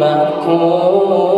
مأكول